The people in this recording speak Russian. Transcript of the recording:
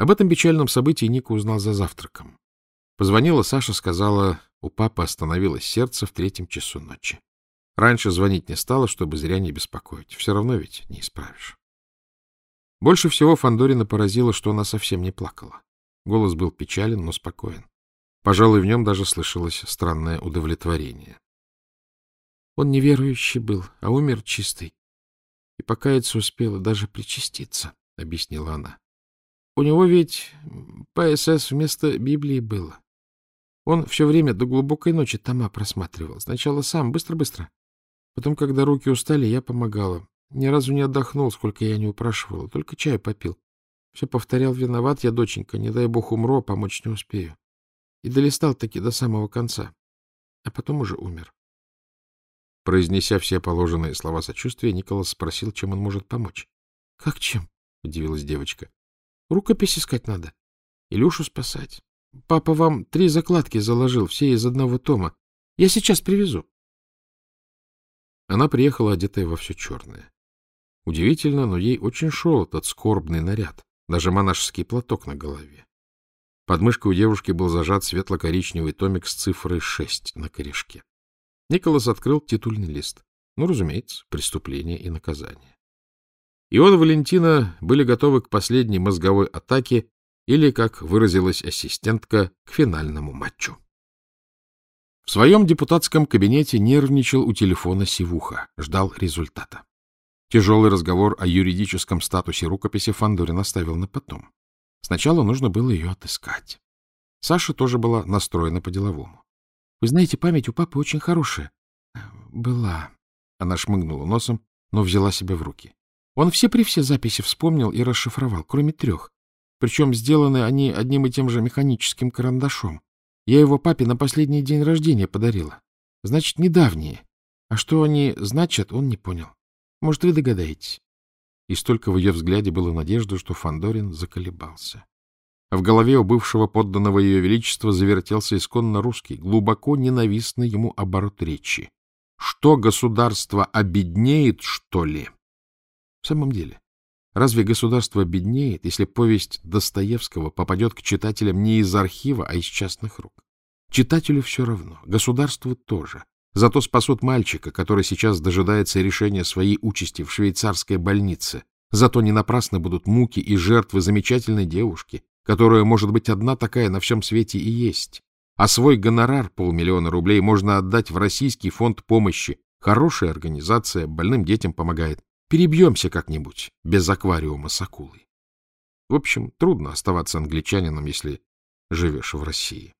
Об этом печальном событии Ника узнал за завтраком. Позвонила Саша, сказала, у папы остановилось сердце в третьем часу ночи. Раньше звонить не стала, чтобы зря не беспокоить. Все равно ведь не исправишь. Больше всего Фандорина поразило, что она совсем не плакала. Голос был печален, но спокоен. Пожалуй, в нем даже слышалось странное удовлетворение. Он неверующий был, а умер чистый. И покаяться успела, даже причаститься, — объяснила она. У него ведь ПСС вместо Библии было. Он все время до глубокой ночи тома просматривал. Сначала сам, быстро-быстро. Потом, когда руки устали, я помогала. Ни разу не отдохнул, сколько я не упрашивала, только чай попил. Все повторял, виноват я, доченька, не дай бог умру, а помочь не успею. И долистал таки до самого конца. А потом уже умер. Произнеся все положенные слова сочувствия, Николас спросил, чем он может помочь. — Как чем? — удивилась девочка. — Рукопись искать надо. Илюшу спасать. Папа вам три закладки заложил, все из одного тома. Я сейчас привезу. Она приехала, одетая во все черное. Удивительно, но ей очень шел этот скорбный наряд, даже монашеский платок на голове. Под мышкой у девушки был зажат светло-коричневый томик с цифрой шесть на корешке. Николас открыл титульный лист. Ну, разумеется, преступление и наказание. И он и Валентина были готовы к последней мозговой атаке или, как выразилась ассистентка, к финальному матчу. В своем депутатском кабинете нервничал у телефона Сивуха, ждал результата. Тяжелый разговор о юридическом статусе рукописи Фандорин оставил на потом. Сначала нужно было ее отыскать. Саша тоже была настроена по-деловому. — Вы знаете, память у папы очень хорошая. — Была. Она шмыгнула носом, но взяла себя в руки. Он все при все записи вспомнил и расшифровал, кроме трех. Причем сделаны они одним и тем же механическим карандашом. Я его папе на последний день рождения подарила. Значит, недавние. А что они значат, он не понял. Может, вы догадаетесь? И столько в ее взгляде было надежды, что Фандорин заколебался. А в голове у бывшего подданного ее величества завертелся исконно русский, глубоко ненавистный ему оборот речи. Что государство обеднеет, что ли? В самом деле, Разве государство беднеет, если повесть Достоевского попадет к читателям не из архива, а из частных рук? Читателю все равно, государству тоже. Зато спасут мальчика, который сейчас дожидается решения своей участи в швейцарской больнице. Зато не напрасно будут муки и жертвы замечательной девушки, которая, может быть, одна такая на всем свете и есть. А свой гонорар, полмиллиона рублей, можно отдать в Российский фонд помощи. Хорошая организация, больным детям помогает. Перебьемся как-нибудь без аквариума с акулой. В общем, трудно оставаться англичанином, если живешь в России.